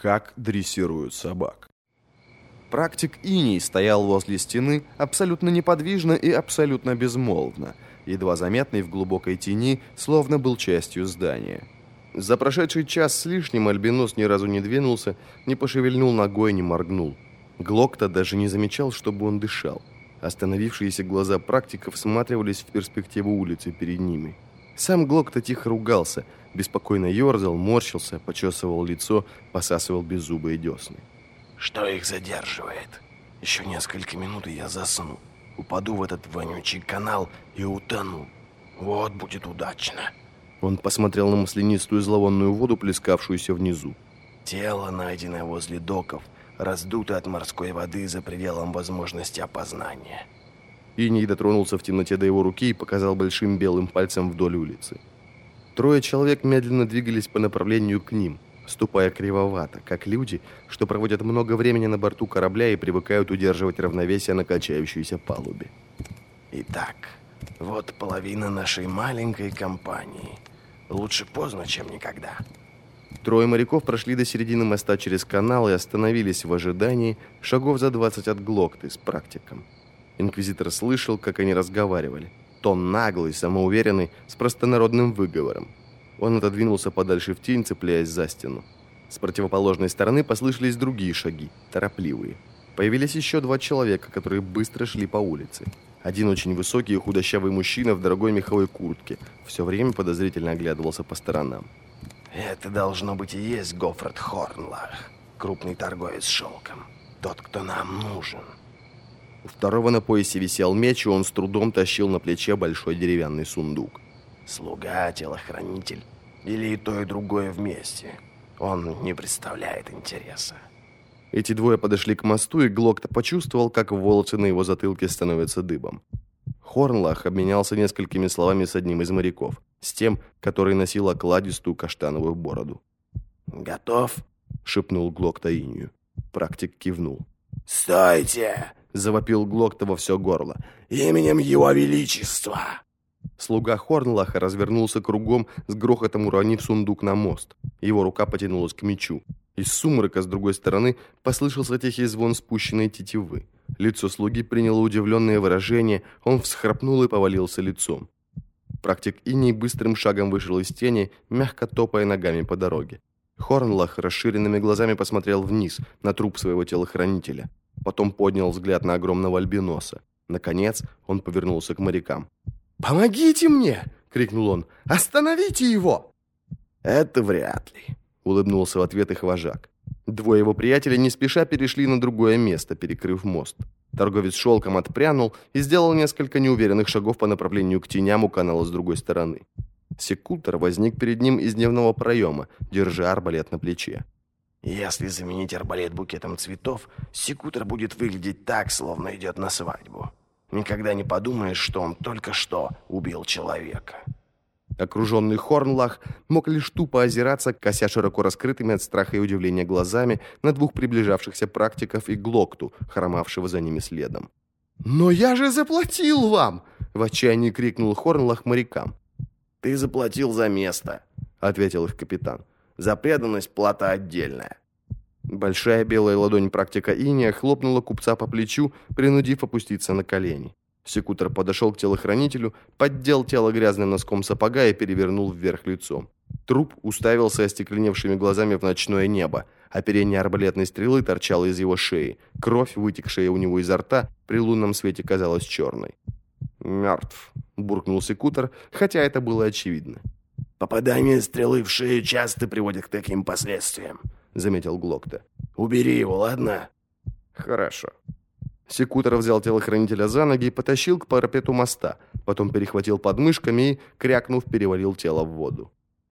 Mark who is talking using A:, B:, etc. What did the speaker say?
A: Как дрессируют собак. Практик Иней стоял возле стены абсолютно неподвижно и абсолютно безмолвно, едва заметный в глубокой тени, словно был частью здания. За прошедший час с лишним Альбинос ни разу не двинулся, не пошевельнул ногой, не моргнул. Глокта даже не замечал, чтобы он дышал. Остановившиеся глаза практиков всматривались в перспективу улицы перед ними. Сам Глокта тихо ругался – беспокойно ерзал, морщился, почесывал лицо, посасывал беззубые десны.
B: «Что их задерживает? Еще несколько минут, и я засну. Упаду в этот вонючий канал и утону. Вот будет удачно».
A: Он посмотрел на маслянистую зловонную воду, плескавшуюся внизу.
B: «Тело, найденное возле доков, раздуто от морской воды за пределом возможности опознания».
A: Иний дотронулся в темноте до его руки и показал большим белым пальцем вдоль улицы. Трое человек медленно двигались по направлению к ним, ступая кривовато, как люди, что проводят много времени на борту корабля и привыкают удерживать равновесие на качающейся палубе.
B: Итак, вот половина нашей маленькой компании. Лучше поздно, чем никогда.
A: Трое моряков прошли до середины моста через канал и остановились в ожидании шагов за 20 от Глокты с практиком. Инквизитор слышал, как они разговаривали тон наглый, самоуверенный, с простонародным выговором. Он отодвинулся подальше в тень, цепляясь за стену. С противоположной стороны послышались другие шаги, торопливые. Появились еще два человека, которые быстро шли по улице. Один очень высокий и худощавый мужчина в дорогой меховой куртке. Все время подозрительно оглядывался по сторонам.
B: «Это должно быть и есть Гофред Хорнлах, крупный торговец шелком. Тот, кто нам нужен».
A: У второго на поясе висел меч, и он с трудом тащил на плече большой деревянный сундук.
B: «Слуга, телохранитель. Или и то, и другое вместе. Он не представляет интереса».
A: Эти двое подошли к мосту, и Глокта почувствовал, как волосы на его затылке становятся дыбом. Хорнлах обменялся несколькими словами с одним из моряков, с тем, который носил окладистую каштановую бороду.
B: «Готов?»
A: — шепнул Глокта Инью. Практик кивнул.
B: «Стойте!» — завопил Глокта во все горло. «Именем Его Величества!»
A: Слуга Хорнлаха развернулся кругом, с грохотом уронив сундук на мост. Его рука потянулась к мечу. Из сумрака с другой стороны послышался тихий звон спущенной тетивы. Лицо слуги приняло удивленное выражение, он всхрапнул и повалился лицом. Практик Иней быстрым шагом вышел из тени, мягко топая ногами по дороге. Хорнлах расширенными глазами посмотрел вниз, на труп своего телохранителя. Потом поднял взгляд на огромного альбиноса. Наконец он повернулся к морякам.
C: «Помогите мне!» — крикнул он. «Остановите его!»
A: «Это вряд ли», — улыбнулся в ответ их вожак. Двое его приятелей не спеша перешли на другое место, перекрыв мост. Торговец шелком отпрянул и сделал несколько неуверенных шагов по направлению к теням у канала с другой стороны. Секутор возник перед ним из дневного проема, держа арбалет на плече.
B: Если заменить арбалет букетом цветов, секутор будет выглядеть так, словно идет на свадьбу. Никогда не подумаешь, что он только что убил человека.
A: Окруженный Хорнлах мог лишь тупо озираться, кося широко раскрытыми от страха и удивления глазами на двух приближавшихся практиков и Глокту, хромавшего за ними следом.
C: «Но я же заплатил вам!»
A: — в отчаянии крикнул Хорнлах морякам.
B: «Ты заплатил за место», — ответил их капитан. За преданность плата отдельная.
A: Большая белая ладонь практика Иния хлопнула купца по плечу, принудив опуститься на колени. Секутор подошел к телохранителю, поддел тело грязным носком сапога и перевернул вверх лицом. Труп уставился остекленевшими глазами в ночное небо. Оперение арбалетной стрелы торчало из его шеи. Кровь, вытекшая у него изо рта, при лунном свете казалась черной. «Мертв», — буркнул секутор, хотя это было очевидно.
B: «Попадание стрелы в шею часто приводит к таким последствиям», — заметил Глокта. «Убери его, ладно?»
A: «Хорошо». Секутор взял телохранителя за ноги и потащил к парапету моста, потом перехватил подмышками и, крякнув, перевалил тело в воду.